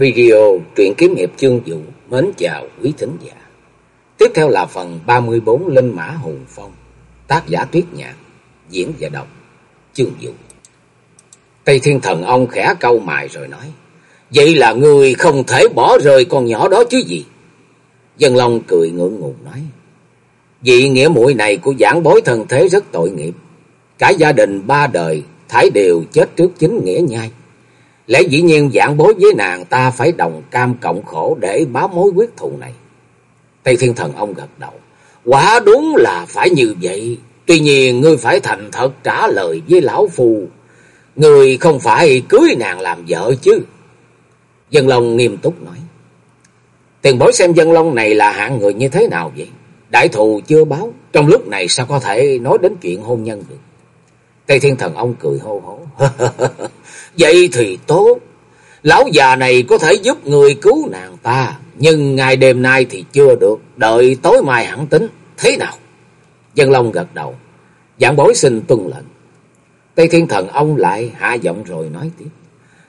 Video truyện kiếm hiệp chương vụ mến chào quý thính giả. Tiếp theo là phần 34 Linh Mã Hùng Phong, tác giả Tuyết Nhạn, diễn và đọc chương vụ. Tây Thiên Thần ông khẽ câu mài rồi nói, Vậy là người không thể bỏ rơi con nhỏ đó chứ gì? Dân Long cười ngượng ngùng nói, Vị nghĩa muội này của giảng bối thân thế rất tội nghiệp. Cả gia đình ba đời, Thái đều chết trước chính nghĩa nhai Lẽ dĩ nhiên giảng bối với nàng ta phải đồng cam cộng khổ để báo mối quyết thù này. Tây Thiên Thần ông gật đầu. Quả đúng là phải như vậy. Tuy nhiên ngươi phải thành thật trả lời với lão phù. Ngươi không phải cưới nàng làm vợ chứ. Dân Long nghiêm túc nói. Tiền bối xem dân Long này là hạng người như thế nào vậy? Đại thù chưa báo. Trong lúc này sao có thể nói đến chuyện hôn nhân được? Tây Thiên Thần ông cười hô hố. Vậy thì tốt. Lão già này có thể giúp người cứu nàng ta. Nhưng ngày đêm nay thì chưa được. Đợi tối mai hẳn tính. Thế nào? Dân Long gật đầu. Giảng bối xin tuân lệnh. Tây Thiên Thần ông lại hạ giọng rồi nói tiếp.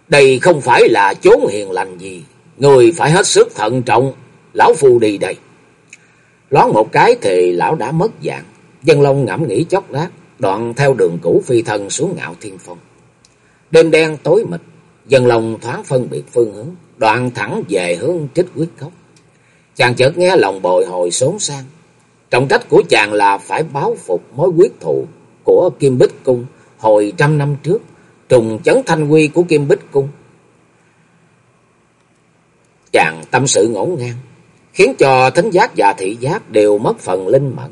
Đây không phải là chốn hiền lành gì. Người phải hết sức thận trọng. Lão Phu đi đây. Lón một cái thì lão đã mất dạng. Dân Long ngẫm nghĩ chốc lát. Đoạn theo đường cũ phi thân xuống ngạo thiên phong. Đêm đen tối mịt, dân lòng thoáng phân biệt phương hướng, đoạn thẳng về hướng trích quyết cốc. Chàng chợt nghe lòng bồi hồi xốn sang. Trọng trách của chàng là phải báo phục mối quyết thù của Kim Bích Cung hồi trăm năm trước, trùng chấn thanh quy của Kim Bích Cung. Chàng tâm sự ngổn ngang, khiến cho thính giác và thị giác đều mất phần linh mẫn.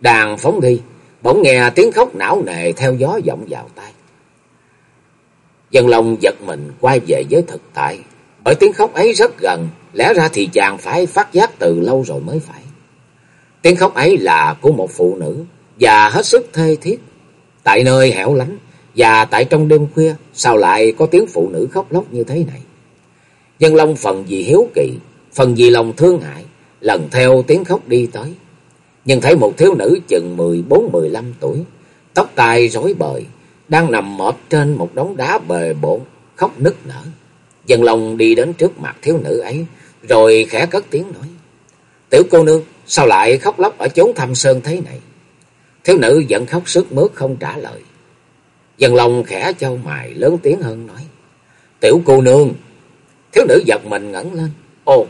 Đàn phóng đi, bỗng nghe tiếng khóc não nề theo gió vọng vào tai. Dân Long giật mình quay về với thực tại. Bởi tiếng khóc ấy rất gần, lẽ ra thì chàng phải phát giác từ lâu rồi mới phải. Tiếng khóc ấy là của một phụ nữ, và hết sức thê thiết. Tại nơi hẻo lánh, và tại trong đêm khuya, sao lại có tiếng phụ nữ khóc lóc như thế này? Dân Long phần vì hiếu kỵ, phần vì lòng thương hại, lần theo tiếng khóc đi tới. Nhưng thấy một thiếu nữ chừng mười bốn mười lăm tuổi, tóc tai rối bời, đang nằm mọt trên một đống đá bề bộn, khóc nức nở. Dân lòng đi đến trước mặt thiếu nữ ấy, rồi khẽ cất tiếng nói. Tiểu cô nương, sao lại khóc lóc ở chốn thăm sơn thế này? Thiếu nữ vẫn khóc sức mướt không trả lời. Dân lòng khẽ châu mài lớn tiếng hơn nói. Tiểu cô nương. Thiếu nữ giật mình ngẩn lên. Ồ,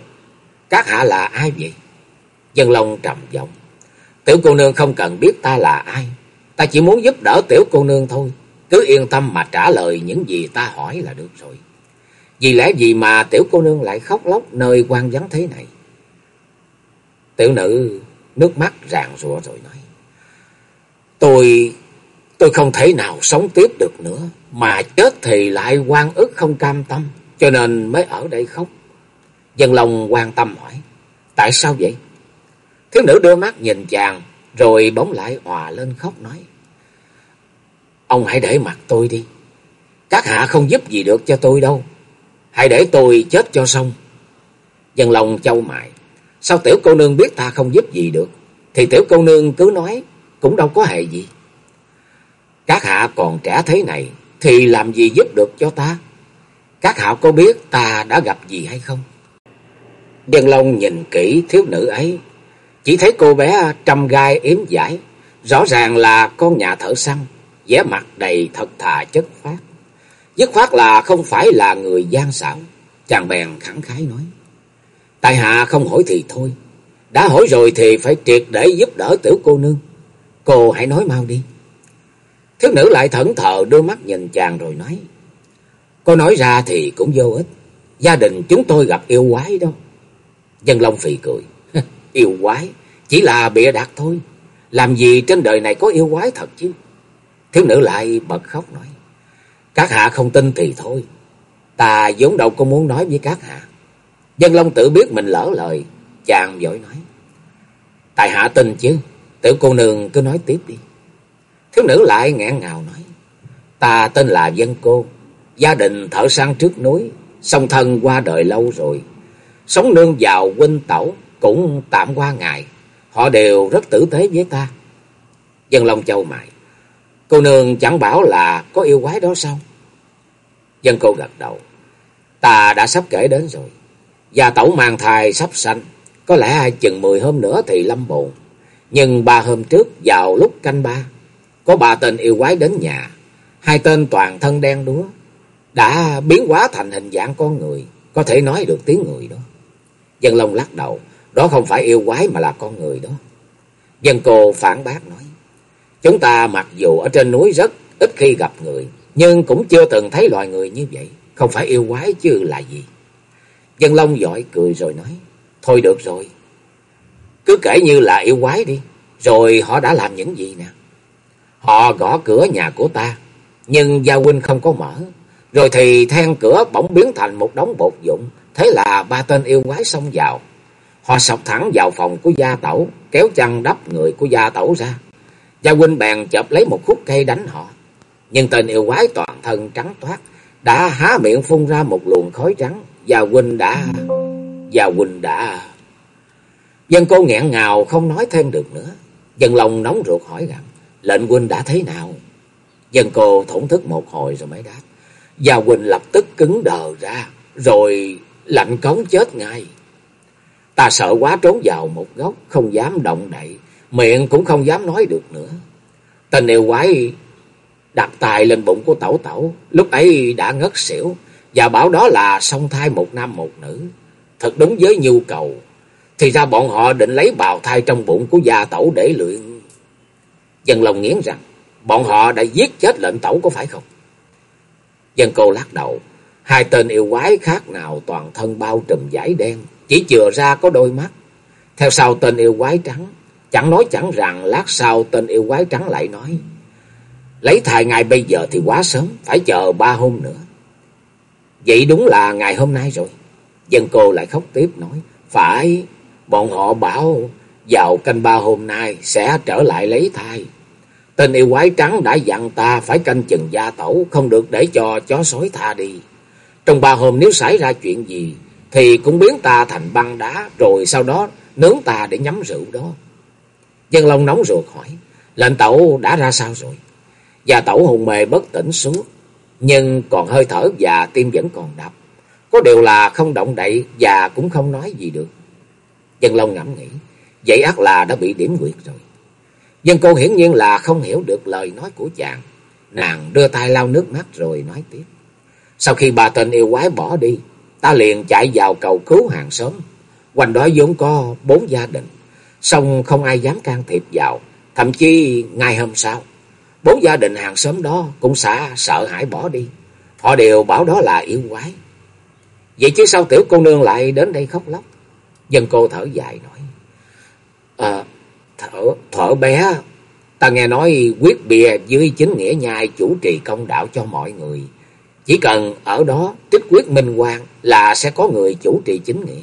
các hạ là ai vậy? Dân lòng trầm giọng. Tiểu cô nương không cần biết ta là ai. Ta chỉ muốn giúp đỡ tiểu cô nương thôi. Cứ yên tâm mà trả lời những gì ta hỏi là được rồi. Vì lẽ gì mà tiểu cô nương lại khóc lóc nơi quan vắng thế này? Tiểu nữ nước mắt ràng rụa rồi nói. Tôi, tôi không thể nào sống tiếp được nữa. Mà chết thì lại quan ức không cam tâm. Cho nên mới ở đây khóc. Dân lòng quan tâm hỏi. Tại sao vậy? Thiếu nữ đưa mắt nhìn chàng. Rồi bỗng lại hòa lên khóc nói. Ông hãy để mặt tôi đi. Các hạ không giúp gì được cho tôi đâu. Hãy để tôi chết cho xong. Dân lòng châu mại. Sao tiểu cô nương biết ta không giúp gì được. Thì tiểu cô nương cứ nói. Cũng đâu có hề gì. Các hạ còn trẻ thế này. Thì làm gì giúp được cho ta. Các hạ có biết ta đã gặp gì hay không? Dân Long nhìn kỹ thiếu nữ ấy. Chỉ thấy cô bé trăm gai yếm giải. Rõ ràng là con nhà thợ săn vẻ mặt đầy thật thà chất phát. Dứt khoát là không phải là người gian xảo. Chàng bèn khẳng khái nói. Tại hạ không hỏi thì thôi. Đã hỏi rồi thì phải triệt để giúp đỡ tiểu cô nương. Cô hãy nói mau đi. Thiếu nữ lại thẫn thờ đưa mắt nhìn chàng rồi nói. Cô nói ra thì cũng vô ích. Gia đình chúng tôi gặp yêu quái đâu. Dân Long phì cười. yêu quái, chỉ là bịa đặt thôi. Làm gì trên đời này có yêu quái thật chứ. Thiếu nữ lại bật khóc nói. Các hạ không tin thì thôi. Ta vốn đâu có muốn nói với các hạ. Dân Long tự biết mình lỡ lời. Chàng vội nói. Tại hạ tin chứ. Tiểu cô nương cứ nói tiếp đi. Thiếu nữ lại ngẹn ngào nói. Ta tên là Dân Cô. Gia đình thợ sang trước núi. Song thân qua đời lâu rồi. Sống nương vào huynh tẩu. Cũng tạm qua ngày. Họ đều rất tử tế với ta. Dân Long châu mại. Cô nương chẳng bảo là có yêu quái đó sao? Dân cô gật đầu. Ta đã sắp kể đến rồi. Gia tẩu mang thai sắp sanh, có lẽ chừng mười hôm nữa thì lâm bồn. Nhưng ba hôm trước vào lúc canh ba, có ba tên yêu quái đến nhà. Hai tên toàn thân đen đúa, đã biến hóa thành hình dạng con người, có thể nói được tiếng người đó. Dân Long lắc đầu, đó không phải yêu quái mà là con người đó. Dân cô phản bác nói, chúng ta mặc dù ở trên núi rất ít khi gặp người, nhưng cũng chưa từng thấy loài người như vậy. Không phải yêu quái chứ là gì. Dân Long giỏi cười rồi nói, thôi được rồi. Cứ kể như là yêu quái đi, rồi họ đã làm những gì nè. Họ gõ cửa nhà của ta, nhưng Gia huynh không có mở. Rồi thì then cửa bỗng biến thành một đống bột dụng. Thế là ba tên yêu quái xông vào. Họ sọc thẳng vào phòng của gia tẩu, kéo chăn đắp người của gia tẩu ra. Gia huynh bèn chộp lấy một khúc cây đánh họ. Nhưng tên yêu quái toàn thân trắng toát, đã há miệng phun ra một luồng khói trắng. Gia huynh đã... Gia huynh đã... Dân cô nghẹn ngào không nói thêm được nữa. Dân lòng nóng ruột hỏi rằng, lệnh huynh đã thế nào? Dân cô thổn thức một hồi rồi mới đáp. Gia huynh lập tức cứng đờ ra, rồi lạnh cống chết ngay. Ta sợ quá trốn vào một góc, không dám động đậy, miệng cũng không dám nói được nữa. Tên yêu quái đặt tài lên bụng của tẩu tẩu, lúc ấy đã ngất xỉu, và bảo đó là song thai một nam một nữ. Thật đúng với nhu cầu, thì ra bọn họ định lấy bào thai trong bụng của gia tẩu để luyện. Dân lòng nghiến rằng, bọn họ đã giết chết lệnh tẩu có phải không? Dân cô lắc đầu, hai tên yêu quái khác nào toàn thân bao trùm vải đen, chỉ chừa ra có đôi mắt. Theo sau tên yêu quái trắng, chẳng nói chẳng rằng lát sau tên yêu quái trắng lại nói, lấy thai ngày bây giờ thì quá sớm, phải chờ ba hôm nữa. Vậy đúng là ngày hôm nay rồi. Dân cô lại khóc tiếp nói, phải, bọn họ bảo vào canh ba hôm nay sẽ trở lại lấy thai. Tên yêu quái trắng đã dặn ta phải canh chừng gia tẩu, không được để cho chó sói tha đi. Trong ba hôm nếu xảy ra chuyện gì, thì cũng biến ta thành băng đá, rồi sau đó nướng ta để nhắm rượu đó. Dân Long nóng ruột hỏi, lệnh tẩu đã ra sao rồi? Già tẩu hùng mề bất tỉnh suốt, nhưng còn hơi thở và tim vẫn còn đập. Có điều là không động đậy và cũng không nói gì được. Dân Long ngẫm nghĩ, vậy ác là đã bị điểm nguyệt rồi. Dân cô hiển nhiên là không hiểu được lời nói của chàng. Nàng đưa tay lau nước mắt rồi nói tiếp. Sau khi bà tên yêu quái bỏ đi, ta liền chạy vào cầu cứu hàng xóm. Quanh đó vốn có bốn gia đình, song không ai dám can thiệp vào. Thậm chí ngày hôm sau, bốn gia đình hàng xóm đó cũng xả sợ hãi bỏ đi. Họ đều bảo đó là yêu quái. Vậy chứ sao tiểu cô nương lại đến đây khóc lóc? Dân cô thở dài nói. À, thở, thở bé, ta nghe nói quyết bìa dưới chính nghĩa nhai chủ trì công đạo cho mọi người. Chỉ cần ở đó trích quyết minh quang là sẽ có người chủ trì chính nghĩa.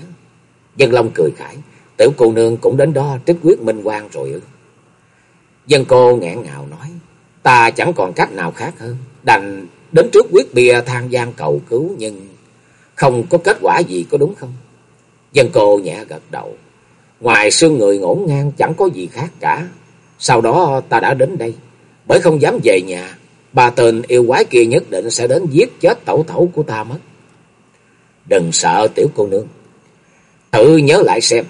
Dân Long cười khải, tiểu cô nương cũng đến đó trích quyết minh quang rồi ư. Dân cô ngẹn ngào nói, ta chẳng còn cách nào khác hơn, đành đến trước quyết bia than gian cầu cứu nhưng không có kết quả gì có đúng không? Dân cô nhẹ gật đầu, ngoài xương người ngổn ngang chẳng có gì khác cả. Sau đó ta đã đến đây, bởi không dám về nhà, bà tên yêu quái kia nhất định sẽ đến giết chết tẩu tẩu của ta mất. Đừng sợ tiểu cô nương. Thử nhớ lại xem.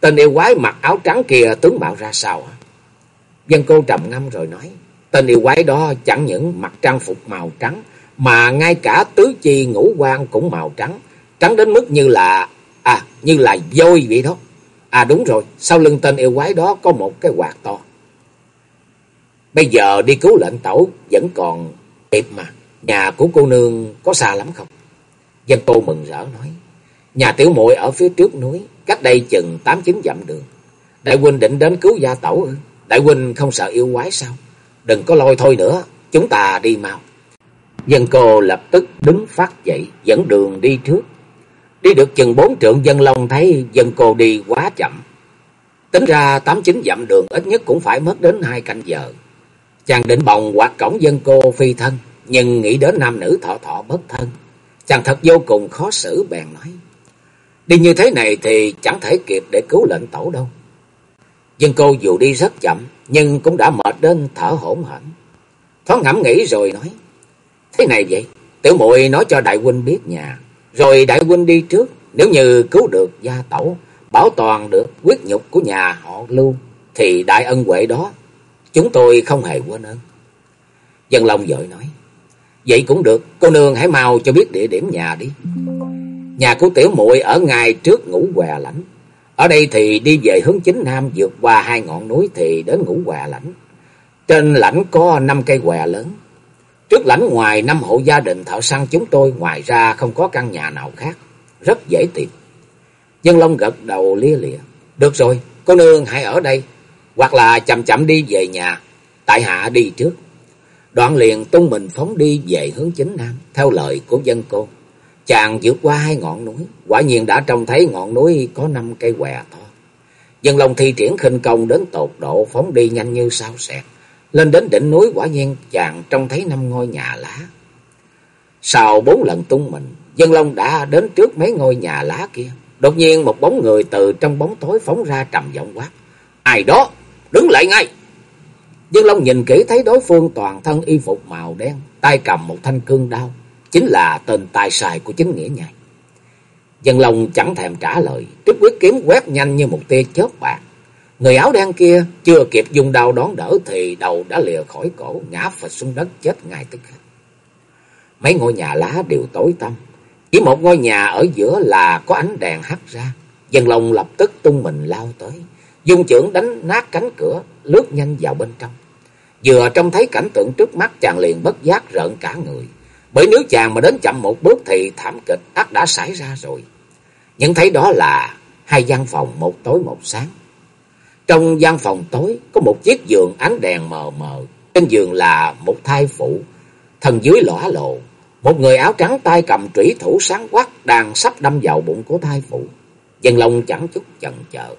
Tên yêu quái mặc áo trắng kia tướng mạo ra sao hả? Dân cô trầm ngâm rồi nói. Tên yêu quái đó chẳng những mặc trang phục màu trắng. Mà ngay cả tứ chi ngũ quan cũng màu trắng. Trắng đến mức như là... À như là vôi vậy đó. À đúng rồi. Sau lưng tên yêu quái đó có một cái quạt to. Bây giờ đi cứu lệnh tẩu vẫn còn kịp mà. Nhà của cô nương có xa lắm không? Dân cô mừng rỡ nói. Nhà tiểu muội ở phía trước núi, cách đây chừng tám chín dặm đường. Đại huynh định đến cứu gia tẩu ư? Đại huynh không sợ yêu quái sao? Đừng có lôi thôi nữa, chúng ta đi mau. Dân cô lập tức đứng phát dậy, dẫn đường đi trước. Đi được chừng bốn trượng dân long thấy dân cô đi quá chậm. Tính ra tám chín dặm đường ít nhất cũng phải mất đến hai canh giờ. Chàng định bồng quạt cổng dân cô phi thân, nhưng nghĩ đến nam nữ thọ thọ bất thân. Chàng thật vô cùng khó xử bèn nói. Đi như thế này thì chẳng thể kịp để cứu lệnh tẩu đâu. Dân cô dù đi rất chậm, nhưng cũng đã mệt đến thở hổn hển. Thoáng ngẫm nghĩ rồi nói. Thế này vậy, tiểu muội nói cho đại huynh biết nhà. Rồi đại huynh đi trước, nếu như cứu được gia tẩu, bảo toàn được quyết nhục của nhà họ lưu, thì đại ân huệ đó, chúng tôi không hề quên ơn. Dân Long vội nói, vậy cũng được, cô nương hãy mau cho biết địa điểm nhà đi. Nhà của tiểu muội ở ngay trước ngũ què lãnh. Ở đây thì đi về hướng chính nam vượt qua hai ngọn núi thì đến ngũ què lãnh. Trên lãnh có năm cây què lớn. Trước lãnh ngoài năm hộ gia đình thợ săn chúng tôi, ngoài ra không có căn nhà nào khác. Rất dễ tìm. Dân Long gật đầu lia lịa. Được rồi, cô nương hãy ở đây. Hoặc là chậm chậm đi về nhà. Tại hạ đi trước. Đoạn liền tung mình phóng đi về hướng chính nam, theo lời của dân cô. Chàng vượt qua hai ngọn núi, quả nhiên đã trông thấy ngọn núi có năm cây què to. Dân Long thi triển khinh công đến tột độ phóng đi nhanh như sao xẹt. Lên đến đỉnh núi quả nhiên chàng trông thấy năm ngôi nhà lá. Sau bốn lần tung mình, Dân Long đã đến trước mấy ngôi nhà lá kia. Đột nhiên một bóng người từ trong bóng tối phóng ra trầm giọng quát. Ai đó, đứng lại ngay. Dân Long nhìn kỹ thấy đối phương toàn thân y phục màu đen, tay cầm một thanh cương đao chính là tên tài xài của chính nghĩa nhai. Dân lòng chẳng thèm trả lời, trích quyết kiếm quét nhanh như một tia chớp bạc. Người áo đen kia chưa kịp dùng đao đón đỡ thì đầu đã lìa khỏi cổ, ngã phịch xuống đất chết ngay tức khắc. Mấy ngôi nhà lá đều tối tăm, chỉ một ngôi nhà ở giữa là có ánh đèn hắt ra. Dân lòng lập tức tung mình lao tới, dùng chưởng đánh nát cánh cửa, lướt nhanh vào bên trong. Vừa trông thấy cảnh tượng trước mắt chàng liền bất giác rợn cả người. Bởi nếu chàng mà đến chậm một bước thì thảm kịch ắt đã xảy ra rồi. Nhận thấy đó là hai gian phòng một tối một sáng. Trong gian phòng tối có một chiếc giường ánh đèn mờ mờ. Trên giường là một thai phụ, thân dưới lõa lộ. Một người áo trắng tay cầm trủy thủ sáng quắc đang sắp đâm vào bụng của thai phụ. Dân lòng chẳng chút chần chờ,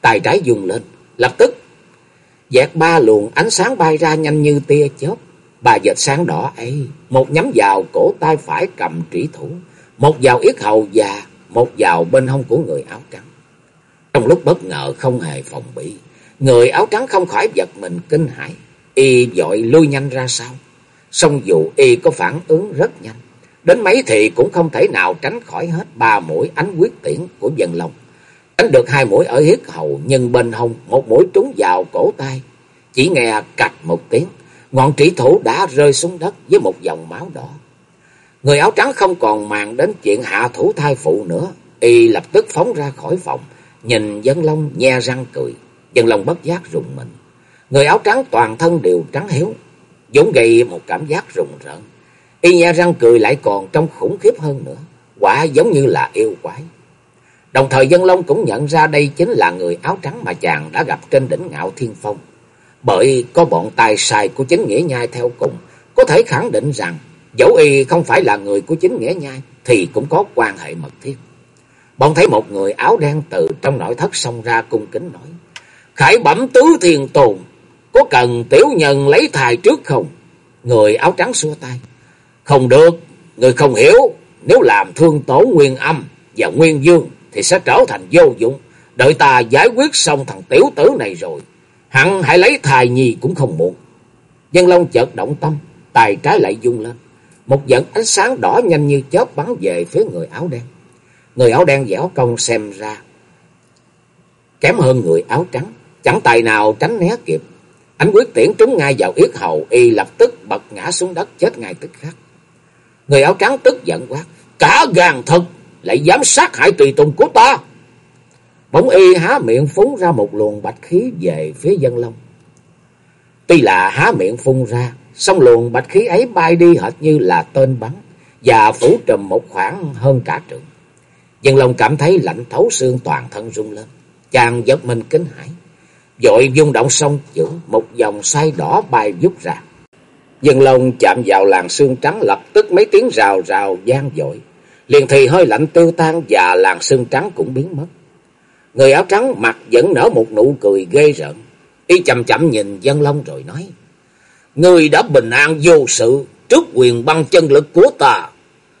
tay trái dùng lên, lập tức dẹt ba luồng ánh sáng bay ra nhanh như tia chớp. Bà vệt sáng đỏ ấy, một nhắm vào cổ tay phải cầm trĩ thủ, một vào yết hầu và một vào bên hông của người áo trắng. Trong lúc bất ngờ không hề phòng bị, người áo trắng không khỏi giật mình kinh hãi, y dội lui nhanh ra sau. Song dù y có phản ứng rất nhanh, đến mấy thì cũng không thể nào tránh khỏi hết ba mũi ánh quyết tiễn của dân lòng. Tránh được hai mũi ở yết hầu, nhưng bên hông một mũi trúng vào cổ tay, chỉ nghe cạch một tiếng ngọn trĩ thủ đã rơi xuống đất với một dòng máu đỏ. Người áo trắng không còn màng đến chuyện hạ thủ thai phụ nữa, y lập tức phóng ra khỏi phòng, nhìn Dân Long nhe răng cười, Dân Long bất giác rùng mình. Người áo trắng toàn thân đều trắng héo, vốn gây một cảm giác rùng rợn. Y nhe răng cười lại còn trông khủng khiếp hơn nữa, quả giống như là yêu quái. Đồng thời Dân Long cũng nhận ra đây chính là người áo trắng mà chàng đã gặp trên đỉnh ngạo thiên phong. Bởi có bọn tài sai của chính nghĩa nhai theo cùng, có thể khẳng định rằng dẫu y không phải là người của chính nghĩa nhai thì cũng có quan hệ mật thiết. Bọn thấy một người áo đen từ trong nội thất xông ra cung kính nói. Khải bẩm tứ thiền tồn, có cần tiểu nhân lấy thai trước không? Người áo trắng xua tay. Không được, người không hiểu, nếu làm thương tổn nguyên âm và nguyên dương thì sẽ trở thành vô dụng. Đợi ta giải quyết xong thằng tiểu tử này rồi, Hắn hãy lấy thai nhi cũng không muộn. Dân Long chợt động tâm, tài trái lại dung lên. Một dẫn ánh sáng đỏ nhanh như chớp bắn về phía người áo đen. Người áo đen dẻo công xem ra. Kém hơn người áo trắng, chẳng tài nào tránh né kịp. Ánh quyết tiễn trúng ngay vào yết hầu, y lập tức bật ngã xuống đất chết ngay tức khắc. Người áo trắng tức giận quát, cả gan thật, lại dám sát hại tùy tùng của ta. Bỗng y há miệng phun ra một luồng bạch khí về phía dân long. Tuy là há miệng phun ra, song luồng bạch khí ấy bay đi hệt như là tên bắn và phủ trùm một khoảng hơn cả trường. Dân long cảm thấy lạnh thấu xương toàn thân rung lên, chàng giật mình kinh hãi. Dội dung động sông chưởng, một dòng say đỏ bay vút ra. Dân long chạm vào làn xương trắng lập tức mấy tiếng rào rào gian dội. Liền thì hơi lạnh tiêu tan và làn xương trắng cũng biến mất. Người áo trắng mặt vẫn nở một nụ cười ghê rợn. Y chậm chậm nhìn dân long rồi nói. Người đã bình an vô sự trước quyền băng chân lực của ta.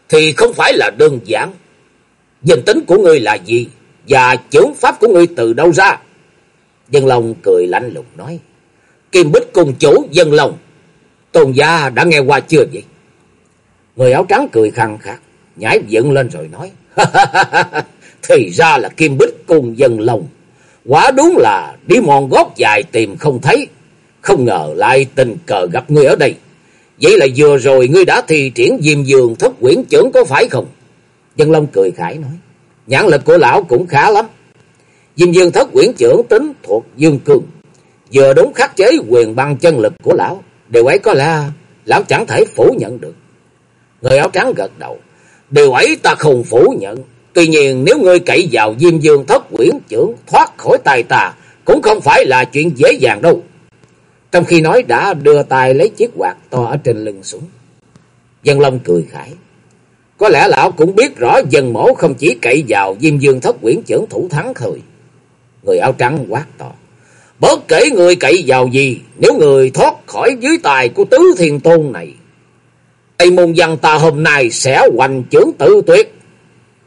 Thì không phải là đơn giản. Danh tính của ngươi là gì? Và chưởng pháp của ngươi từ đâu ra? Dân Long cười lạnh lùng nói. Kim Bích cùng chủ Dân Long. Tôn gia đã nghe qua chưa vậy? Người áo trắng cười khăn khắc. nhảy dựng lên rồi nói. Thì ra là kim bích cùng dân lòng. Quả đúng là đi mòn gót dài tìm không thấy. Không ngờ lại tình cờ gặp ngươi ở đây. Vậy là vừa rồi ngươi đã thi triển diêm dường thất quyển trưởng có phải không? Dân Long cười khải nói. Nhãn lực của lão cũng khá lắm. Diêm dương thất quyển trưởng tính thuộc dương cương. Vừa đúng khắc chế quyền băng chân lực của lão. Điều ấy có lẽ lão chẳng thể phủ nhận được. Người áo trắng gật đầu. Điều ấy ta không phủ nhận. Tuy nhiên nếu ngươi cậy vào diêm dương thất quyển trưởng thoát khỏi tay ta cũng không phải là chuyện dễ dàng đâu. Trong khi nói đã đưa tay lấy chiếc quạt to ở trên lưng xuống. Dân Long cười khải. Có lẽ lão cũng biết rõ dân mổ không chỉ cậy vào diêm dương thất quyển trưởng thủ thắng thôi. Người áo trắng quát to. Bất kể người cậy vào gì, nếu người thoát khỏi dưới tài của tứ thiên tôn này. Tây môn văn ta hôm nay sẽ hoành trưởng tự tuyệt.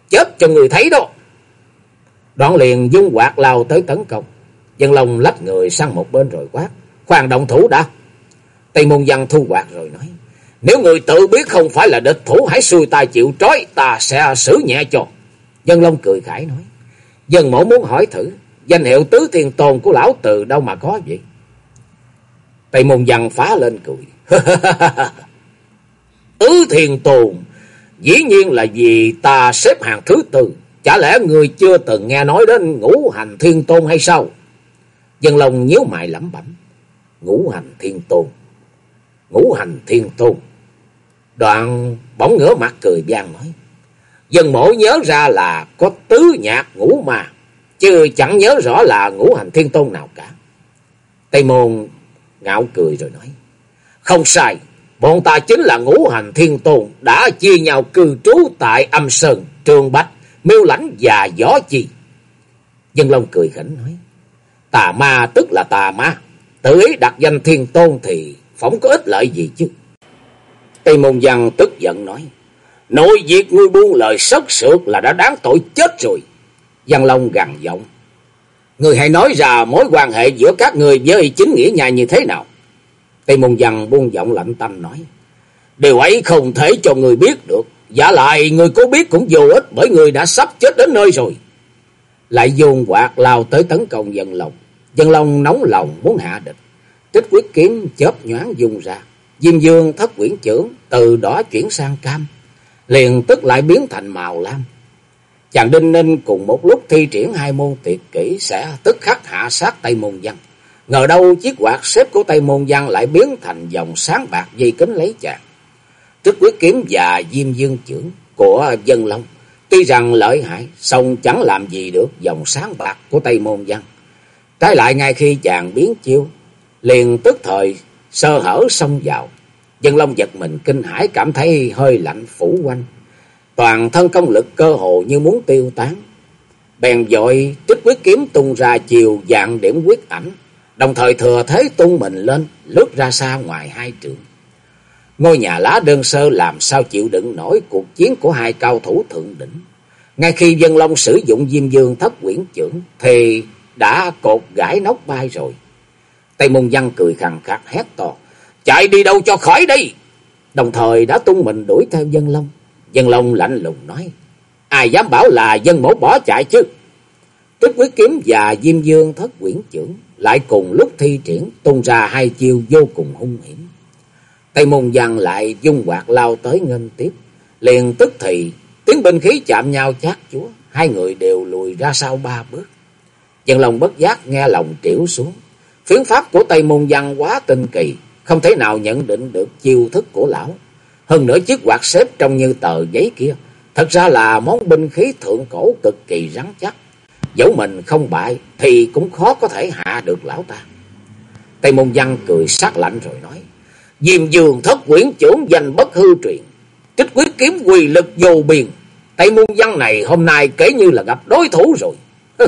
Chết cho người thấy đó. Đoạn liền dung quạt lao tới tấn công. Dân Long lách người sang một bên rồi quát. Khoan động thủ đã. Tây môn văn thu quạt rồi nói. Nếu người tự biết không phải là địch thủ, hãy xuôi tay chịu trói. Ta sẽ xử nhẹ cho. Dân Long cười khải nói. Dân mẫu muốn hỏi thử. Danh hiệu tứ thiên tôn của lão từ đâu mà có vậy? Tây môn văn phá lên cười. tứ thiên tôn. Dĩ nhiên là vì ta xếp hàng thứ tư. Chả lẽ người chưa từng nghe nói đến ngũ hành thiên tôn hay sao? Dân Long nhíu mày lẩm bẩm. Ngũ hành thiên tôn. Ngũ hành thiên tôn. Đoạn bỗng ngửa mặt cười gian nói. Dân mổ nhớ ra là có tứ nhạc ngũ mà. Chứ chẳng nhớ rõ là ngũ hành thiên tôn nào cả. Tây Môn ngạo cười rồi nói. Không sai. Bọn ta chính là ngũ hành thiên tôn. Đã chia nhau cư trú tại âm sơn, trường bách, miêu lãnh và gió chi. Dân Long cười khỉnh nói. Tà ma tức là tà ma. Tự ý đặt danh thiên tôn thì phỏng có ích lợi gì chứ. Tây Môn Văn tức giận nói. Nội việc ngươi buông lời sất sượt là đã đáng tội chết rồi. Văn Long gằn giọng. Người hãy nói ra mối quan hệ giữa các người với chính nghĩa nhà như thế nào. Tây Môn Văn buông giọng lạnh tanh nói. Điều ấy không thể cho người biết được. Giả lại người có biết cũng vô ích bởi người đã sắp chết đến nơi rồi. Lại dồn quạt lao tới tấn công dân lòng. Dân lòng nóng lòng muốn hạ địch. Trích quyết kiếm chớp nhoáng dùng ra. Diêm dương thất quyển trưởng từ đó chuyển sang cam. Liền tức lại biến thành màu lam. Chàng Đinh Ninh cùng một lúc thi triển hai môn tuyệt kỹ sẽ tức khắc hạ sát Tây Môn Văn. Ngờ đâu chiếc quạt xếp của Tây Môn Văn lại biến thành dòng sáng bạc dây kính lấy chàng. Trước quyết kiếm và diêm dương trưởng của dân long. Tuy rằng lợi hại, song chẳng làm gì được dòng sáng bạc của Tây Môn Văn. Trái lại ngay khi chàng biến chiêu, liền tức thời sơ hở xông vào. Dân Long giật mình kinh hãi cảm thấy hơi lạnh phủ quanh. Toàn thân công lực cơ hồ như muốn tiêu tán. Bèn dội trích quyết kiếm tung ra chiều dạng điểm quyết ảnh. Đồng thời thừa thế tung mình lên, lướt ra xa ngoài hai trường. Ngôi nhà lá đơn sơ làm sao chịu đựng nổi cuộc chiến của hai cao thủ thượng đỉnh. Ngay khi Dân Long sử dụng diêm dương thất quyển trưởng thì đã cột gãi nóc bay rồi. Tây Môn Văn cười khằng khạc hét to. Chạy đi đâu cho khỏi đây. Đồng thời đã tung mình đuổi theo Dân Long. Dân Long lạnh lùng nói. Ai dám bảo là dân mổ bỏ chạy chứ. Tức quyết kiếm và Diêm Dương thất quyển trưởng lại cùng lúc thi triển tung ra hai chiêu vô cùng hung hiểm. Tây Môn Văn lại dung quạt lao tới ngân tiếp. Liền tức thì tiếng binh khí chạm nhau chát chúa. Hai người đều lùi ra sau ba bước. Dân lòng bất giác nghe lòng triểu xuống. Phiến pháp của Tây Môn Văn quá tinh kỳ, không thể nào nhận định được chiêu thức của lão. Hơn nữa chiếc quạt xếp trông như tờ giấy kia, thật ra là món binh khí thượng cổ cực kỳ rắn chắc. Dẫu mình không bại thì cũng khó có thể hạ được lão ta. Tây Môn Văn cười sắc lạnh rồi nói, Diêm dương thất quyển trưởng danh bất hư truyền, trích quyết kiếm quỳ lực vô biên. Tây Môn Văn này hôm nay kể như là gặp đối thủ rồi.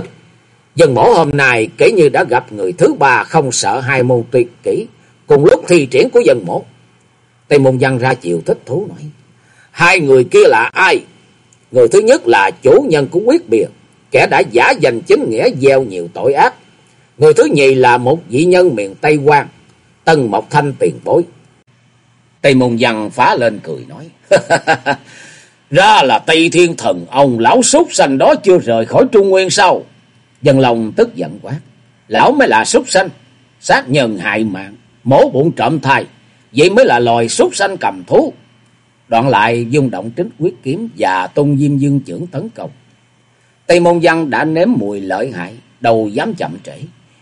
Dân mổ hôm nay kể như đã gặp người thứ ba không sợ hai môn tuyệt kỹ, cùng lúc thi triển của dân mổ. Tây môn văn ra chịu thích thú nói, hai người kia là ai? Người thứ nhất là chủ nhân của quyết bìa, kẻ đã giả danh chính nghĩa gieo nhiều tội ác. Người thứ nhì là một vị nhân miền Tây Quang, Tân Mộc Thanh tiền bối. Tây môn văn phá lên cười nói, Ra là Tây Thiên Thần, ông lão súc sanh đó chưa rời khỏi Trung Nguyên sao? Dân lòng tức giận quá. Lão mới là súc sanh, sát nhân hại mạng, mổ bụng trộm thai. Vậy mới là loài súc sanh cầm thú. Đoạn lại dung động trích quyết kiếm và tung diêm dương trưởng tấn công. Tây Môn Văn đã nếm mùi lợi hại, đầu dám chậm trễ.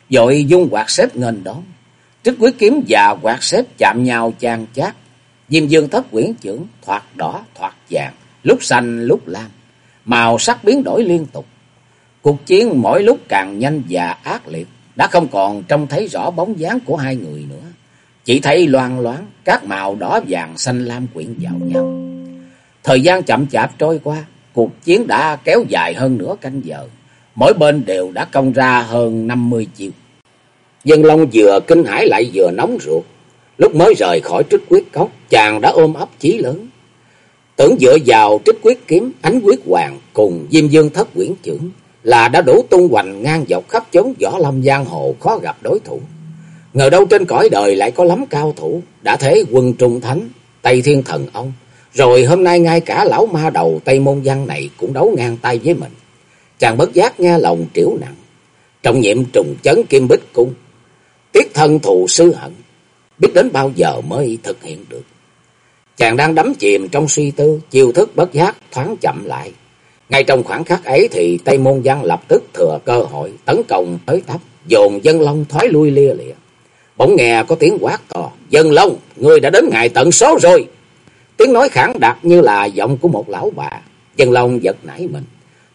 Dội dung quạt xếp ngân đón. Trích quý kiếm và quạt xếp chạm nhau chan chát. Diêm dương thất quyển trưởng thoạt đỏ thoạt vàng, lúc xanh lúc lam. Màu sắc biến đổi liên tục. Cuộc chiến mỗi lúc càng nhanh và ác liệt. Đã không còn trông thấy rõ bóng dáng của hai người nữa. Chỉ thấy loang loáng các màu đỏ vàng xanh lam quyện vào nhau. Thời gian chậm chạp trôi qua, cuộc chiến đã kéo dài hơn nửa canh giờ. Mỗi bên đều đã công ra hơn năm mươi chiêu. Dân Long vừa kinh hãi lại vừa nóng ruột. Lúc mới rời khỏi trích quyết cốc, chàng đã ôm ấp chí lớn. Tưởng dựa vào trích quyết kiếm, ánh quyết hoàng cùng Diêm Dương thất quyển trưởng là đã đủ tung hoành ngang dọc khắp chốn võ lâm giang hồ khó gặp đối thủ. Ngờ đâu trên cõi đời lại có lắm cao thủ, đã thế quân trung thánh, Tây Thiên Thần Ông, rồi hôm nay ngay cả lão ma đầu Tây Môn Văn này cũng đấu ngang tay với mình. Chàng bất giác nghe lòng triểu nặng, trọng nhiệm trùng chấn kim bích cung, tiết thân thù sư hận, biết đến bao giờ mới thực hiện được. Chàng đang đắm chìm trong suy tư, chiêu thức bất giác thoáng chậm lại. Ngay trong khoảng khắc ấy thì Tây Môn Văn lập tức thừa cơ hội tấn công tới tấp, dồn dân long thoái lui lia lịa. Bỗng nghe có tiếng quát to, dân long, người đã đến ngày tận số rồi. Tiếng nói khẳng đặc như là giọng của một lão bà. Dân long giật nảy mình.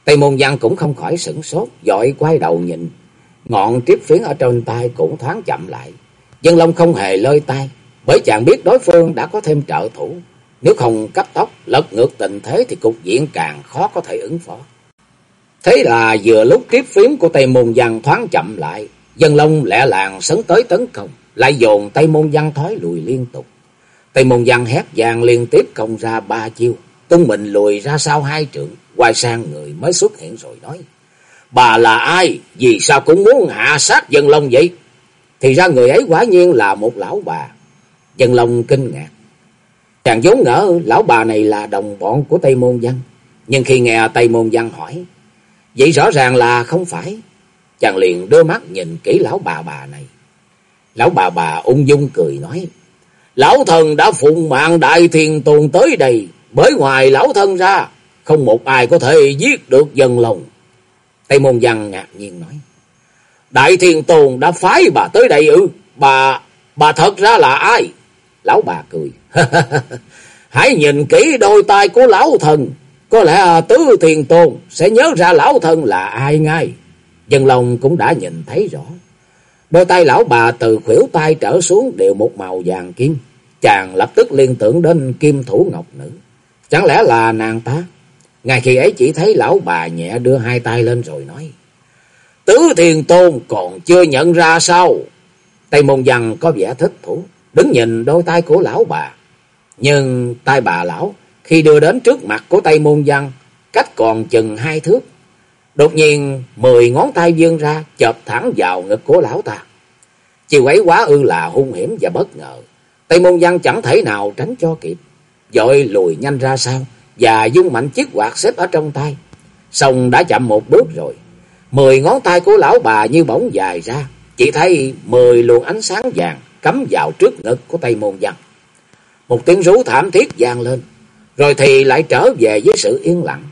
Tây Môn Văn cũng không khỏi sửng sốt, dội quay đầu nhìn. Ngọn kiếp phiến ở trên tay cũng thoáng chậm lại. Dân long không hề lơi tay, bởi chàng biết đối phương đã có thêm trợ thủ. Nếu không cấp tốc, lật ngược tình thế thì cục diện càng khó có thể ứng phó. Thế là vừa lúc tiếp phím của Tây Môn Văn thoáng chậm lại, dân long lẹ làng sấn tới tấn công, lại dồn Tây Môn Văn thói lùi liên tục. Tây Môn Văn hét vàng liên tiếp công ra ba chiêu, tung mình lùi ra sau hai trượng, quay sang người mới xuất hiện rồi nói. Bà là ai? Vì sao cũng muốn hạ sát dân long vậy? Thì ra người ấy quả nhiên là một lão bà. Dân long kinh ngạc. Chàng vốn ngỡ lão bà này là đồng bọn của Tây Môn Văn. Nhưng khi nghe Tây Môn Văn hỏi, vậy rõ ràng là không phải. Chàng liền đưa mắt nhìn kỹ lão bà bà này. Lão bà bà ung dung cười nói, Lão thần đã phụng mạng đại thiền tồn tới đây, bởi ngoài lão thân ra, không một ai có thể giết được dân lòng. Tây Môn Văn ngạc nhiên nói, Đại thiền tồn đã phái bà tới đây ư, bà, bà thật ra là ai? Lão bà cười. Hãy nhìn kỹ đôi tay của lão thần. Có lẽ tứ thiền tồn sẽ nhớ ra lão thân là ai ngay. Dân lòng cũng đã nhìn thấy rõ. Đôi tay lão bà từ khuỷu tay trở xuống đều một màu vàng kim. Chàng lập tức liên tưởng đến kim thủ ngọc nữ. Chẳng lẽ là nàng ta? Ngay khi ấy chỉ thấy lão bà nhẹ đưa hai tay lên rồi nói. Tứ thiền tôn còn chưa nhận ra sao? Tây môn văn có vẻ thích thú đứng nhìn đôi tay của lão bà. Nhưng tay bà lão khi đưa đến trước mặt của Tây Môn Văn, cách còn chừng hai thước. Đột nhiên mười ngón tay vươn ra, chộp thẳng vào ngực của lão ta. Chiều ấy quá ư là hung hiểm và bất ngờ. Tây Môn Văn chẳng thể nào tránh cho kịp. Dội lùi nhanh ra sau và dung mạnh chiếc quạt xếp ở trong tay. Xong đã chậm một bước rồi. Mười ngón tay của lão bà như bóng dài ra. Chỉ thấy mười luồng ánh sáng vàng cắm vào trước ngực của Tây Môn Văn. Một tiếng rú thảm thiết vang lên, rồi thì lại trở về với sự yên lặng.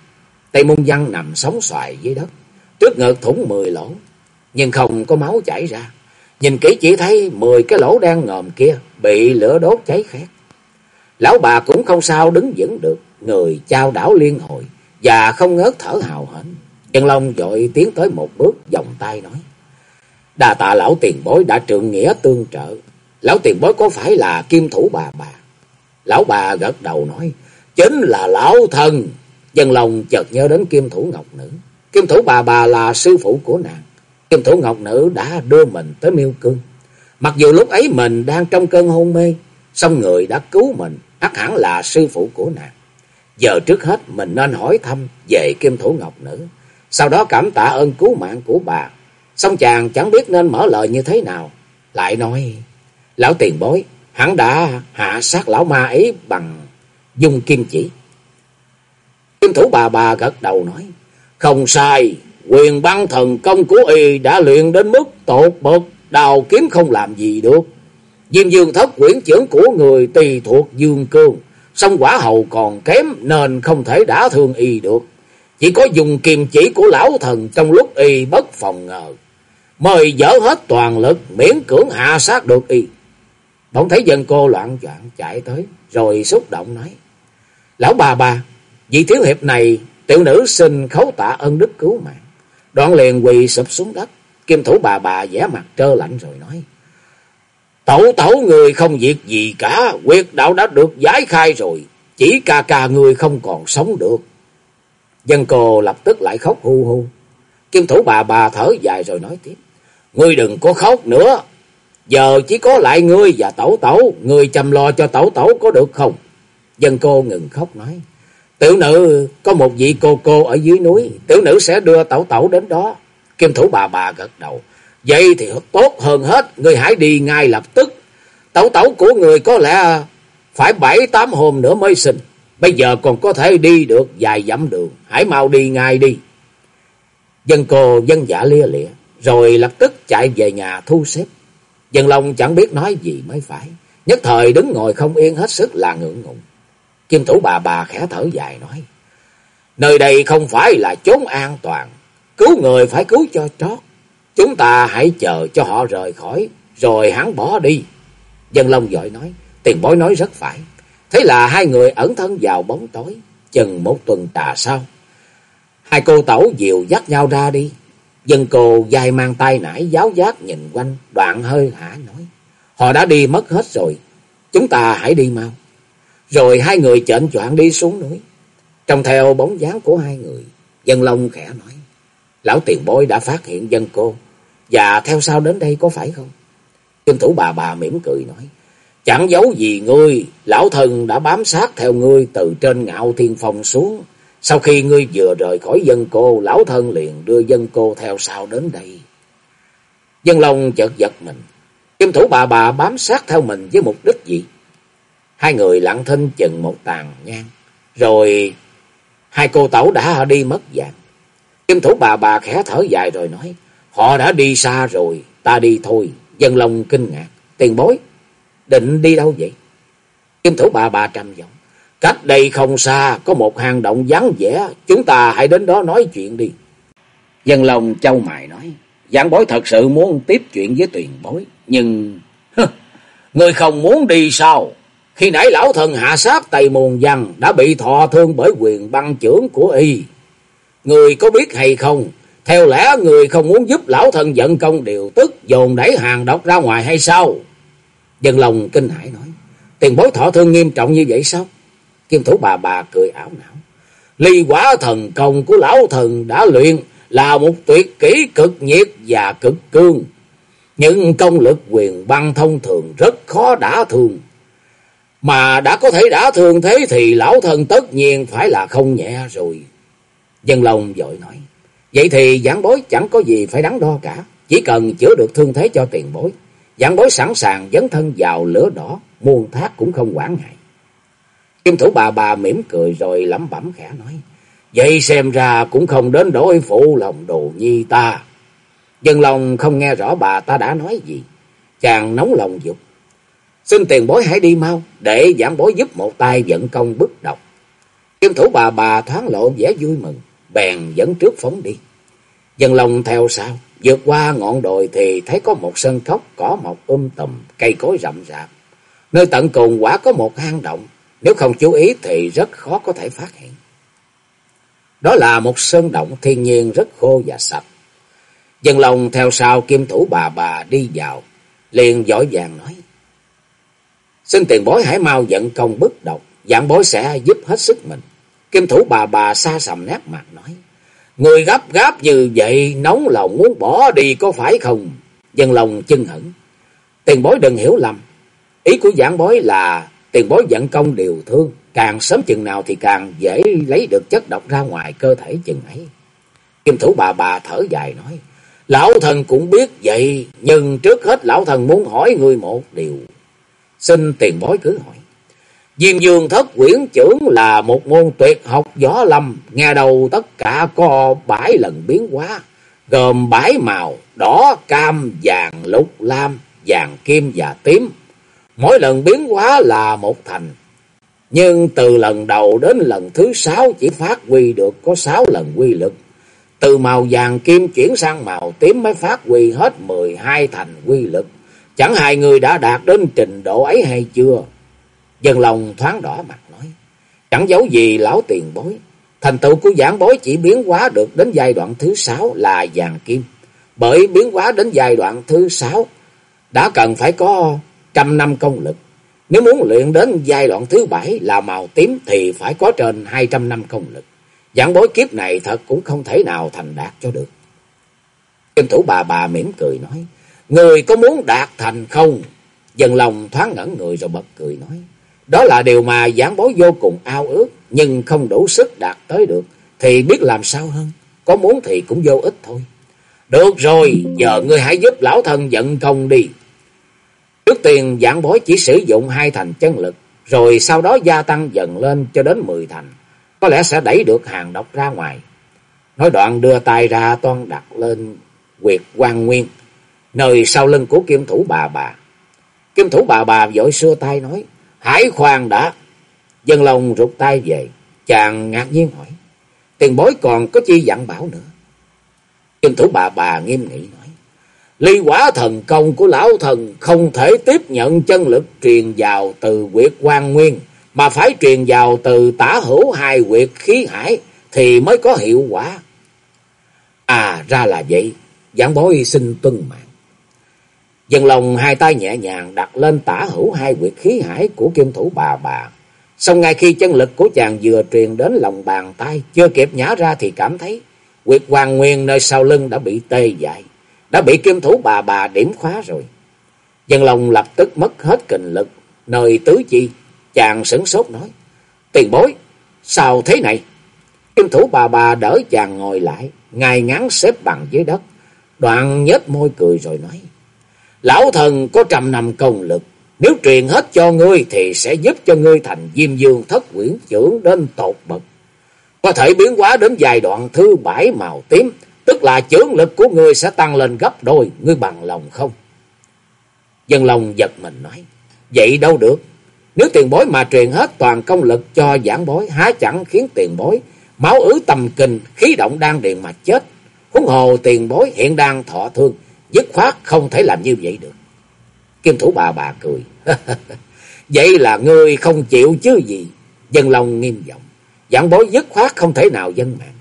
Tây Môn Văn nằm sóng xoài dưới đất, trước ngực thủng mười lỗ, nhưng không có máu chảy ra. Nhìn kỹ chỉ thấy mười cái lỗ đen ngòm kia bị lửa đốt cháy khét. Lão bà cũng không sao đứng vững được, người trao đảo liên hồi và không ngớt thở hào hển. Chân Long dội tiến tới một bước, vòng tay nói: "Đa tạ lão tiền bối đã trượng nghĩa tương trợ, Lão tiền bối có phải là kim thủ bà bà? Lão bà gật đầu nói. Chính là lão thần. Dân lòng chợt nhớ đến kim thủ ngọc nữ. Kim thủ bà bà là sư phụ của nàng. Kim thủ ngọc nữ đã đưa mình tới miêu cương. Mặc dù lúc ấy mình đang trong cơn hôn mê. song người đã cứu mình. ắt hẳn là sư phụ của nàng. Giờ trước hết mình nên hỏi thăm về kim thủ ngọc nữ. Sau đó cảm tạ ơn cứu mạng của bà. Xong chàng chẳng biết nên mở lời như thế nào. Lại nói... Lão tiền bối, hắn đã hạ sát lão ma ấy bằng dung kim chỉ. Kim thủ bà bà gật đầu nói. Không sai, quyền băng thần công của y đã luyện đến mức tột bậc, đào kiếm không làm gì được. Diêm dương thất quyển trưởng của người tùy thuộc dương cương, song quả hầu còn kém nên không thể đả thương y được. Chỉ có dùng kiềm chỉ của lão thần trong lúc y bất phòng ngờ. Mời dở hết toàn lực miễn cưỡng hạ sát được y. Bỗng thấy dân cô loạn choạng chạy tới rồi xúc động nói. Lão bà bà, vị thiếu hiệp này, tiểu nữ xin khấu tạ ơn đức cứu mạng. Đoạn liền quỳ sụp xuống đất. Kim thủ bà bà vẻ mặt trơ lạnh rồi nói. Tẩu tẩu người không việc gì cả. Quyệt đạo đã được giải khai rồi. Chỉ ca ca người không còn sống được. Dân cô lập tức lại khóc hu hu. Kim thủ bà bà thở dài rồi nói tiếp. Ngươi đừng có khóc nữa. Giờ chỉ có lại ngươi và tẩu tẩu. Ngươi chăm lo cho tẩu tẩu có được không? Dân cô ngừng khóc nói. Tiểu nữ, có một vị cô cô ở dưới núi. Tiểu nữ sẽ đưa tẩu tẩu đến đó. Kim thủ bà bà gật đầu. Vậy thì tốt hơn hết. người hãy đi ngay lập tức. Tẩu tẩu của người có lẽ phải bảy tám hôm nữa mới sinh. Bây giờ còn có thể đi được vài dặm đường. Hãy mau đi ngay đi. Dân cô, dân giả lia lịa. Rồi lập tức chạy về nhà thu xếp. Dân Long chẳng biết nói gì mới phải. Nhất thời đứng ngồi không yên, hết sức là ngượng ngùng. Kim thủ bà bà khẽ thở dài nói. Nơi đây không phải là chốn an toàn. Cứu người phải cứu cho trót. Chúng ta hãy chờ cho họ rời khỏi. Rồi hắn bỏ đi. Dân Long giỏi nói. Tiền bối nói rất phải. Thế là hai người ẩn thân vào bóng tối. Chừng một tuần trà sau. Hai cô tẩu dìu dắt nhau ra đi. Dân cô dài mang tay nải giáo giác nhìn quanh. Đoạn hơi hả nói. Họ đã đi mất hết rồi. Chúng ta hãy đi mau. Rồi hai người chệnh choạng đi xuống núi. Trong theo bóng dáng của hai người. Dân Long khẽ nói. Lão tiền bối đã phát hiện dân cô. Và theo sau đến đây có phải không? Kim thủ bà bà mỉm cười nói. Chẳng giấu gì ngươi. Lão thần đã bám sát theo ngươi từ trên ngạo thiên phong xuống. Sau khi ngươi vừa rời khỏi dân cô. Lão thân liền đưa dân cô theo sau đến đây. Dân Long chợt giật mình. Kim thủ bà bà bám sát theo mình với mục đích gì? Hai người lặng thinh chừng một tàn nhang. Rồi hai cô tẩu đã đi mất dạng. Kim thủ bà bà khẽ thở dài rồi nói. Họ đã đi xa rồi, ta đi thôi. Dân lòng kinh ngạc. Tiền bối, định đi đâu vậy? Kim thủ bà bà trầm giọng. Cách đây không xa, có một hang động vắng vẻ. Chúng ta hãy đến đó nói chuyện đi. Dân lòng châu mài nói. Giảng bối thật sự muốn tiếp chuyện với tiền bối. Nhưng... Người không muốn đi sao? Khi nãy lão thần hạ sát Tây Môn Văn đã bị thọ thương bởi quyền băng trưởng của y. Người có biết hay không? Theo lẽ người không muốn giúp lão thần giận công điều tức, dồn đẩy hàng độc ra ngoài hay sao? Dân lòng kinh hãi nói. Tiền bối thọ thương nghiêm trọng như vậy sao? Kim thủ bà bà cười ảo não. Ly quả thần công của lão thần đã luyện là một tuyệt kỹ cực nhiệt và cực cương. Nhưng công lực quyền băng thông thường rất khó đả thường mà đã có thể đã thương thế thì lão thần tất nhiên phải là không nhẹ rồi. Dân lòng dội nói. Vậy thì giảng bối chẳng có gì phải đắn đo cả. Chỉ cần chữa được thương thế cho tiền bối. Giảng bối sẵn sàng dấn thân vào lửa đỏ. Muôn thác cũng không quản ngại. Kim thủ bà bà mỉm cười rồi lẩm bẩm khẽ nói. Vậy xem ra cũng không đến đổi phụ lòng đồ nhi ta. Dân lòng không nghe rõ bà ta đã nói gì. Chàng nóng lòng dục. Xin tiền bối hãy đi mau, để giảng bối giúp một tay vận công bức độc. Kim thủ bà bà thoáng lộ vẻ vui mừng, bèn dẫn trước phóng đi. Dân lòng theo sau, vượt qua ngọn đồi thì thấy có một sân cốc cỏ mọc um tùm, cây cối rậm rạp. Nơi tận cùng quả có một hang động, nếu không chú ý thì rất khó có thể phát hiện. Đó là một sơn động thiên nhiên rất khô và sạch. Dân lòng theo sau kim thủ bà bà đi vào, liền giỏi vàng nói. Xin tiền bối hãy mau giận công bức độc, dạng bối sẽ giúp hết sức mình. Kim thủ bà bà xa sầm nét mặt nói. Người gấp gáp như vậy, nóng lòng muốn bỏ đi có phải không? Dân lòng chân hững. Tiền bối đừng hiểu lầm. Ý của giảng bối là tiền bối giận công điều thương. Càng sớm chừng nào thì càng dễ lấy được chất độc ra ngoài cơ thể chừng ấy. Kim thủ bà bà thở dài nói. Lão thần cũng biết vậy, nhưng trước hết lão thần muốn hỏi người một điều. Xin tiền bối cứ hỏi. Diêm dương thất quyển trưởng là một môn tuyệt học võ lâm, nghe đầu tất cả có bãi lần biến hóa, gồm bãi màu đỏ, cam, vàng, lục, lam, vàng, kim và tím. Mỗi lần biến hóa là một thành, nhưng từ lần đầu đến lần thứ sáu chỉ phát huy được có sáu lần quy lực. Từ màu vàng kim chuyển sang màu tím mới phát huy hết mười hai thành quy lực. Chẳng hai người đã đạt đến trình độ ấy hay chưa? Dân lòng thoáng đỏ mặt nói. Chẳng giấu gì lão tiền bối. Thành tựu của giảng bối chỉ biến hóa được đến giai đoạn thứ sáu là vàng kim. Bởi biến hóa đến giai đoạn thứ sáu, đã cần phải có trăm năm công lực. Nếu muốn luyện đến giai đoạn thứ bảy là màu tím thì phải có trên hai trăm năm công lực. Giảng bối kiếp này thật cũng không thể nào thành đạt cho được. Kim thủ bà bà mỉm cười nói. Người có muốn đạt thành không? Dần lòng thoáng ngẩn người rồi bật cười nói. Đó là điều mà giảng bối vô cùng ao ước. Nhưng không đủ sức đạt tới được. Thì biết làm sao hơn. Có muốn thì cũng vô ích thôi. Được rồi, giờ ngươi hãy giúp lão thân giận công đi. Trước tiên giảng bối chỉ sử dụng hai thành chân lực. Rồi sau đó gia tăng dần lên cho đến mười thành. Có lẽ sẽ đẩy được hàng độc ra ngoài. Nói đoạn đưa tay ra toan đặt lên quyệt quan nguyên. Nơi sau lưng của kim thủ bà bà. Kim thủ bà bà vội xưa tay nói. Hải khoan đã. Dân lòng rụt tay về. Chàng ngạc nhiên hỏi. Tiền bối còn có chi dặn bảo nữa. Kim thủ bà bà nghiêm nghị nói. Ly quả thần công của lão thần không thể tiếp nhận chân lực truyền vào từ quyệt quan nguyên. Mà phải truyền vào từ tả hữu hai quyệt khí hải thì mới có hiệu quả. À ra là vậy. Giảng bối xin tuân mạng. Dân lòng hai tay nhẹ nhàng đặt lên tả hữu hai quyệt khí hải của kim thủ bà bà. Xong ngay khi chân lực của chàng vừa truyền đến lòng bàn tay, chưa kịp nhả ra thì cảm thấy quyệt hoàng nguyên nơi sau lưng đã bị tê dại, đã bị kim thủ bà bà điểm khóa rồi. Dân lòng lập tức mất hết kình lực, nơi tứ chi, chàng sửng sốt nói, tiền bối, sao thế này? Kim thủ bà bà đỡ chàng ngồi lại, ngài ngắn xếp bằng dưới đất, đoạn nhếch môi cười rồi nói, Lão thần có trăm năm công lực, nếu truyền hết cho ngươi thì sẽ giúp cho ngươi thành diêm dương thất quyển trưởng đến tột bậc. Có thể biến hóa đến giai đoạn thứ bảy màu tím, tức là trưởng lực của ngươi sẽ tăng lên gấp đôi, ngươi bằng lòng không? Dân lòng giật mình nói, vậy đâu được. Nếu tiền bối mà truyền hết toàn công lực cho giảng bối, há chẳng khiến tiền bối máu ứ tầm kinh, khí động đang điện mà chết. Huống hồ tiền bối hiện đang thọ thương, dứt khoát không thể làm như vậy được. Kim thủ bà bà cười. vậy là ngươi không chịu chứ gì. Dân lòng nghiêm giọng. Giảng bối dứt khoát không thể nào dân mạng.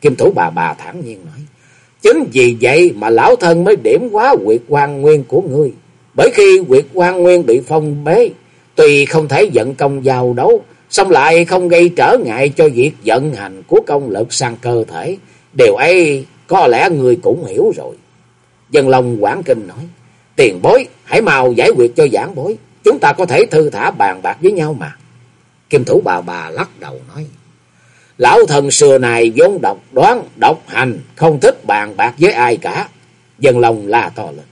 Kim thủ bà bà thản nhiên nói. Chính vì vậy mà lão thân mới điểm quá quyệt quan nguyên của ngươi. Bởi khi quyệt quan nguyên bị phong bế, tuy không thể dẫn công giao đấu, xong lại không gây trở ngại cho việc vận hành của công lực sang cơ thể. Điều ấy có lẽ người cũng hiểu rồi. Dân Long quảng kinh nói, tiền bối, hãy mau giải quyết cho giảng bối, chúng ta có thể thư thả bàn bạc với nhau mà. Kim thủ bà bà lắc đầu nói, lão thần xưa này vốn độc đoán, độc hành, không thích bàn bạc với ai cả. Dân Long la to lên,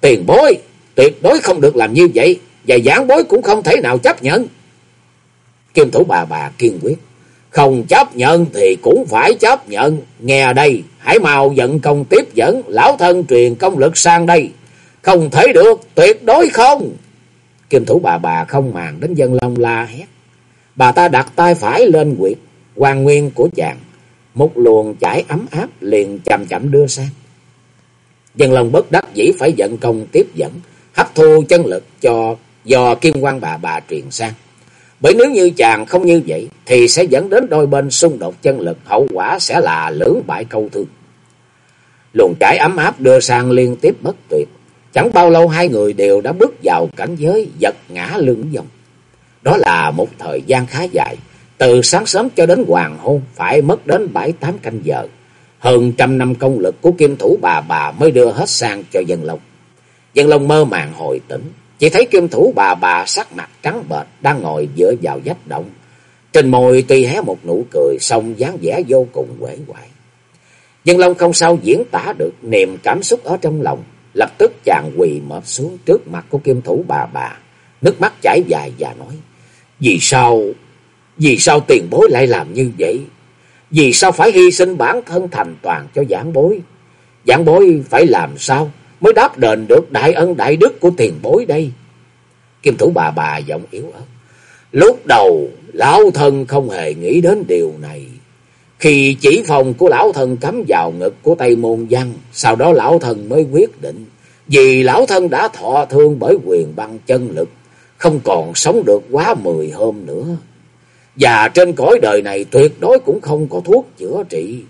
tiền bối, tuyệt đối không được làm như vậy, và giảng bối cũng không thể nào chấp nhận. Kim thủ bà bà kiên quyết. Không chấp nhận thì cũng phải chấp nhận. Nghe đây, hãy mau dẫn công tiếp dẫn, lão thân truyền công lực sang đây. Không thể được, tuyệt đối không. Kim thủ bà bà không màng đến dân long la hét. Bà ta đặt tay phải lên quyệt, hoàng nguyên của chàng. Một luồng chảy ấm áp liền chậm chậm đưa sang. Dân long bất đắc dĩ phải dẫn công tiếp dẫn, hấp thu chân lực cho do kim quan bà bà truyền sang. Bởi nếu như chàng không như vậy thì sẽ dẫn đến đôi bên xung đột chân lực, hậu quả sẽ là lưỡng bại câu thương. Luồng trải ấm áp đưa sang liên tiếp bất tuyệt. Chẳng bao lâu hai người đều đã bước vào cảnh giới giật ngã lưng dòng. Đó là một thời gian khá dài, từ sáng sớm cho đến hoàng hôn phải mất đến bảy tám canh giờ. Hơn trăm năm công lực của kim thủ bà bà mới đưa hết sang cho dân lông. Dân lông mơ màng hồi tỉnh, chỉ thấy kim thủ bà bà sắc mặt trắng bệch đang ngồi dựa vào vách động. Trên môi tuy hé một nụ cười, song dáng vẻ vô cùng quể quại. Dân Long không sao diễn tả được niềm cảm xúc ở trong lòng. Lập tức chàng quỳ mọp xuống trước mặt của kim thủ bà bà. Nước mắt chảy dài và nói. Vì sao, vì sao tiền bối lại làm như vậy? Vì sao phải hy sinh bản thân thành toàn cho giảng bối? Giảng bối phải làm sao mới đáp đền được đại ân đại đức của tiền bối đây? Kim thủ bà bà giọng yếu ớt. Lúc đầu, lão thân không hề nghĩ đến điều này. Khi chỉ phòng của lão thân cắm vào ngực của Tây Môn Văn, sau đó lão thân mới quyết định. Vì lão thân đã thọ thương bởi quyền băng chân lực, không còn sống được quá mười hôm nữa. Và trên cõi đời này tuyệt đối cũng không có thuốc chữa trị.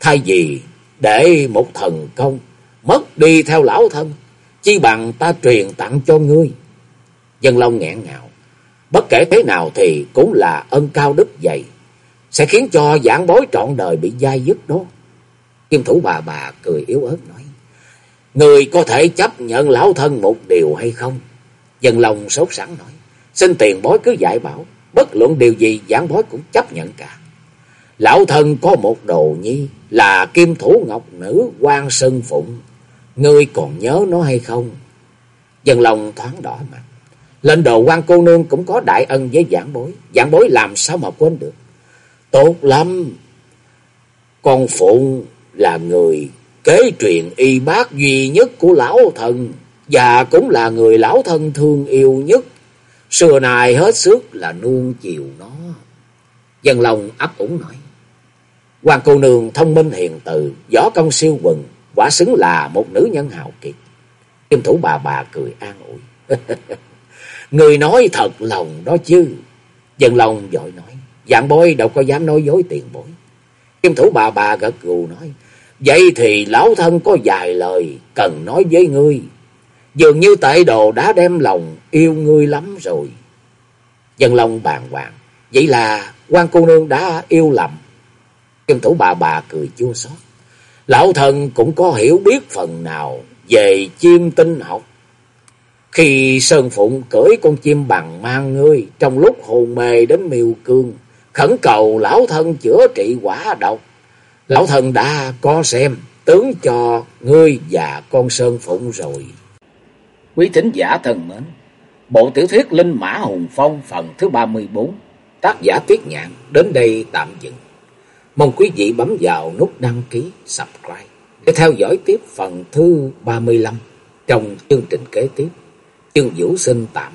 Thay vì để một thần công mất đi theo lão thân, chi bằng ta truyền tặng cho ngươi. Dân Long nghẹn ngào, bất kể thế nào thì cũng là ân cao đức dày, sẽ khiến cho giảng bối trọn đời bị dai dứt đó. Kim thủ bà bà cười yếu ớt nói, Người có thể chấp nhận lão thân một điều hay không? Dân Long sốt sẵn nói, xin tiền bối cứ dạy bảo, bất luận điều gì giảng bối cũng chấp nhận cả. Lão thân có một đồ nhi là kim thủ ngọc nữ quan Sơn Phụng. Ngươi còn nhớ nó hay không? Dân lòng thoáng đỏ mặt. Lên đồ quan cô nương cũng có đại ân với giảng bối. Giảng bối làm sao mà quên được. Tốt lắm. Con Phụng là người kế truyền y bác duy nhất của lão thần. Và cũng là người lão thân thương yêu nhất. Xưa này hết sức là nuông chiều nó. Dân lòng ấp ủng nói. Hoàng cô nương thông minh hiền từ, võ công siêu quần, quả xứng là một nữ nhân hào kiệt. Kim thủ bà bà cười an ủi. Người nói thật lòng đó chứ. Dân lòng dội nói. Dạng bối đâu có dám nói dối tiền bối. Kim thủ bà bà gật gù nói. Vậy thì lão thân có vài lời cần nói với ngươi. Dường như tại đồ đã đem lòng yêu ngươi lắm rồi. Dân Long bàn hoàng. Vậy là quan cô nương đã yêu lầm. Kim thủ bà bà cười chua xót. Lão thần cũng có hiểu biết phần nào về chim tinh học. Khi Sơn Phụng cưỡi con chim bằng mang ngươi trong lúc hồn mê đến miêu cương, khẩn cầu lão thân chữa trị quả độc. Lão thần đã có xem tướng cho ngươi và con Sơn Phụng rồi. Quý thính giả thân mến, bộ tiểu thuyết Linh Mã Hùng Phong phần thứ 34, tác giả Tuyết Nhạn đến đây tạm dừng. Mong quý vị bấm vào nút đăng ký, subscribe để theo dõi tiếp phần thứ 35 trong chương trình kế tiếp. Chương Vũ sinh tạm